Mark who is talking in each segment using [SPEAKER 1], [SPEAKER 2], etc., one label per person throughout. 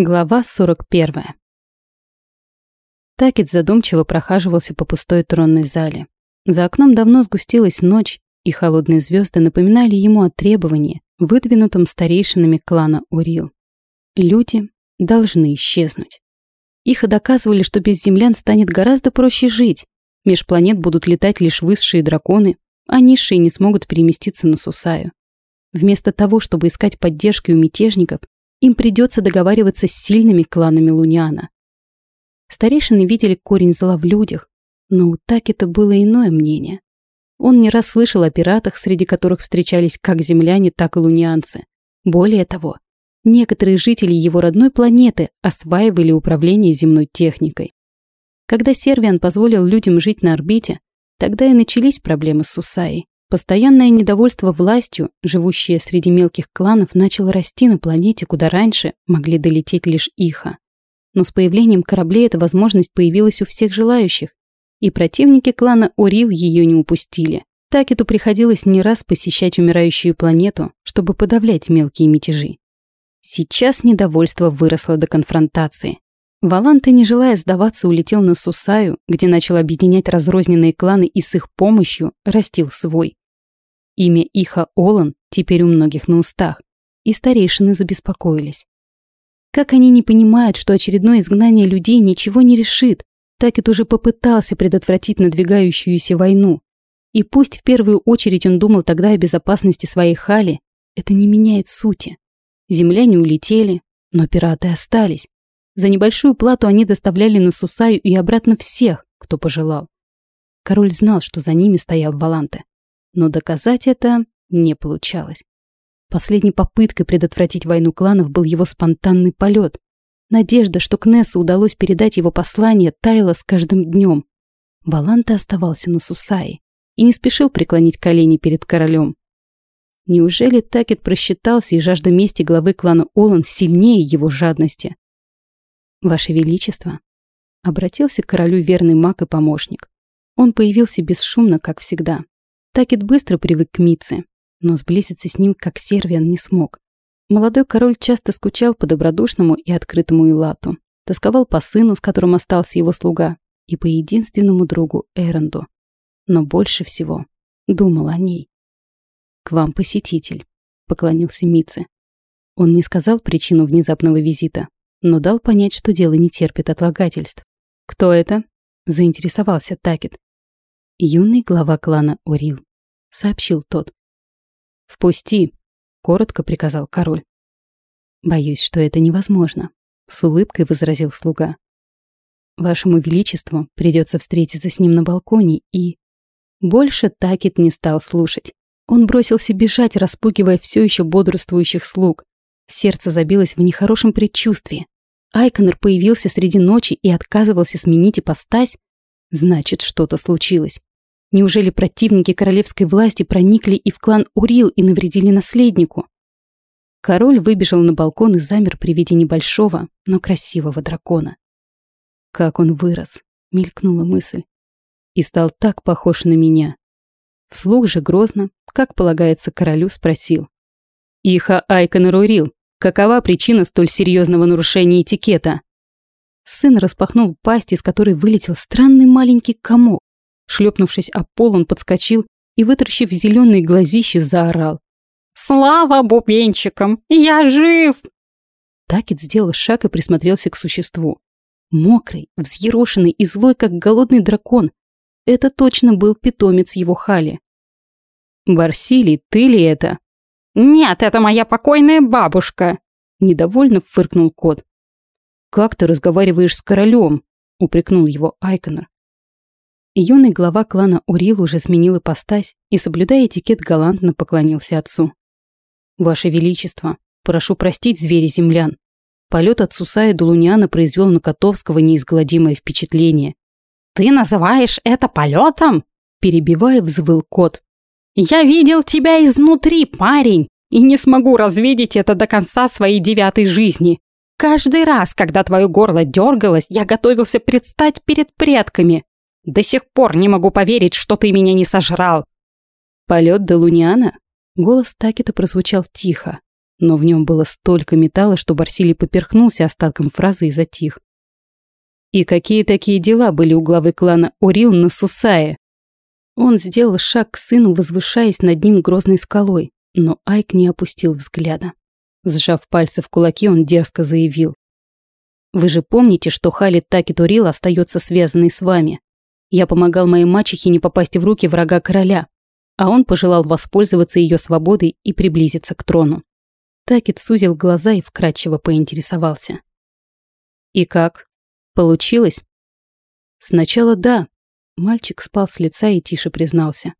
[SPEAKER 1] Глава 41. Такет задумчиво прохаживался по пустой тронной зале. За окном давно сгустилась ночь, и холодные звезды напоминали ему о требовании, выдвинутом старейшинами клана Урил. Люди должны исчезнуть. Их доказывали, что без землян станет гораздо проще жить. Меж планет будут летать лишь высшие драконы, а низшие не смогут переместиться на Сусаю. Вместо того, чтобы искать поддержки у мятежников, им придется договариваться с сильными кланами Луниана. Старейшины видели корень зла в людях, но у Таки-то было иное мнение. Он не раз слышал о пиратах, среди которых встречались как земляне, так и лунианцы. Более того, некоторые жители его родной планеты осваивали управление земной техникой. Когда Сервиан позволил людям жить на орбите, тогда и начались проблемы с Сусаей. Постоянное недовольство властью, живущее среди мелких кланов, начало расти на планете, куда раньше могли долететь лишь Иха. Но с появлением кораблей эта возможность появилась у всех желающих, и противники клана Орил ее не упустили. Такету приходилось не раз посещать умирающую планету, чтобы подавлять мелкие мятежи. Сейчас недовольство выросло до конфронтации. Валанта, не желая сдаваться, улетел на Сусаю, где начал объединять разрозненные кланы и с их помощью растил свой. Имя Иха Олан теперь у многих на устах, и старейшины забеспокоились. Как они не понимают, что очередное изгнание людей ничего не решит, так и тоже попытался предотвратить надвигающуюся войну. И пусть в первую очередь он думал тогда о безопасности своей Хали, это не меняет сути. Земляне улетели, но пираты остались. За небольшую плату они доставляли на Сусаю и обратно всех, кто пожелал. Король знал, что за ними стоял Валанте но доказать это не получалось. Последней попыткой предотвратить войну кланов был его спонтанный полет. Надежда, что Кнессу удалось передать его послание, таяла с каждым днем. Валанта оставался на Сусае и не спешил преклонить колени перед королем. Неужели Такет просчитался, и жажда мести главы клана Олан сильнее его жадности? «Ваше Величество», — обратился к королю верный маг и помощник. Он появился бесшумно, как всегда, Такет быстро привык к Митце, но сблизиться с ним как Сервиан не смог. Молодой король часто скучал по добродушному и открытому Илату, тосковал по сыну, с которым остался его слуга, и по единственному другу Эронду. Но больше всего думал о ней. «К вам посетитель», — поклонился Митце. Он не сказал причину внезапного визита, но дал понять, что дело не терпит отлагательств. «Кто это?» — заинтересовался Такет. Юный глава клана Орил. — сообщил тот. «Впусти», — коротко приказал король. «Боюсь, что это невозможно», — с улыбкой возразил слуга. «Вашему Величеству придется встретиться с ним на балконе и...» Больше Такет не стал слушать. Он бросился бежать, распугивая все еще бодрствующих слуг. Сердце забилось в нехорошем предчувствии. Айконер появился среди ночи и отказывался сменить ипостась. Значит, что-то случилось. Неужели противники королевской власти проникли и в клан Урил и навредили наследнику? Король выбежал на балкон и замер при виде небольшого, но красивого дракона. Как он вырос, мелькнула мысль. И стал так похож на меня. Вслух же грозно, как полагается королю, спросил. «Иха Айконер Урил, какова причина столь серьезного нарушения этикета?» Сын распахнул пасть, из которой вылетел странный маленький комок. Шлепнувшись о пол, он подскочил и, вытаращив зеленые глазищи, заорал. «Слава бубенчикам! Я жив!» Такет сделал шаг и присмотрелся к существу. Мокрый, взъерошенный и злой, как голодный дракон. Это точно был питомец его Хали. «Барсилий, ты ли это?» «Нет, это моя покойная бабушка!» Недовольно фыркнул кот. «Как ты разговариваешь с королем?» упрекнул его Айконор. Юный глава клана Урил уже сменил ипостась и, соблюдая этикет, галантно поклонился отцу. «Ваше Величество, прошу простить звери землян. Полет от Сусая до Луниана произвел на Котовского неизгладимое впечатление. «Ты называешь это полетом?» Перебивая, взвыл кот. «Я видел тебя изнутри, парень, и не смогу развидеть это до конца своей девятой жизни. Каждый раз, когда твое горло дергалось, я готовился предстать перед предками, до сих пор не могу поверить, что ты меня не сожрал. Полет до Луниана? Голос Такета прозвучал тихо. но в нем было столько металла, что Барсилий поперхнулся остатком фразы и затих. И какие такие дела были у главы клана Орил на Сусае? Он сделал шаг к сыну, возвышаясь над ним грозной скалой, но Айк не опустил взгляда. Сжав пальцы в кулаки, он дерзко заявил. «Вы же помните, что Халид Такит Орил остается связанный с вами? Я помогал моей мачехе не попасть в руки врага короля, а он пожелал воспользоваться ее свободой и приблизиться к трону. Такет сузил глаза и вкрадчиво поинтересовался. «И как? Получилось?» «Сначала да». Мальчик спал с лица и тише признался.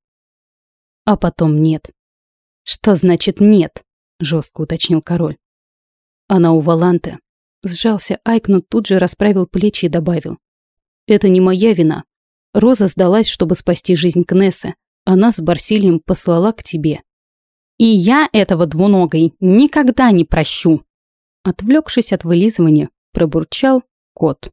[SPEAKER 1] «А потом нет». «Что значит нет?» — жестко уточнил король. «Она у Валанте». Сжался Айк, но тут же расправил плечи и добавил. «Это не моя вина. Роза сдалась, чтобы спасти жизнь Кнессы. Она с Барсилием послала к тебе. И я этого двуногой никогда не прощу. Отвлекшись от вылизывания, пробурчал кот.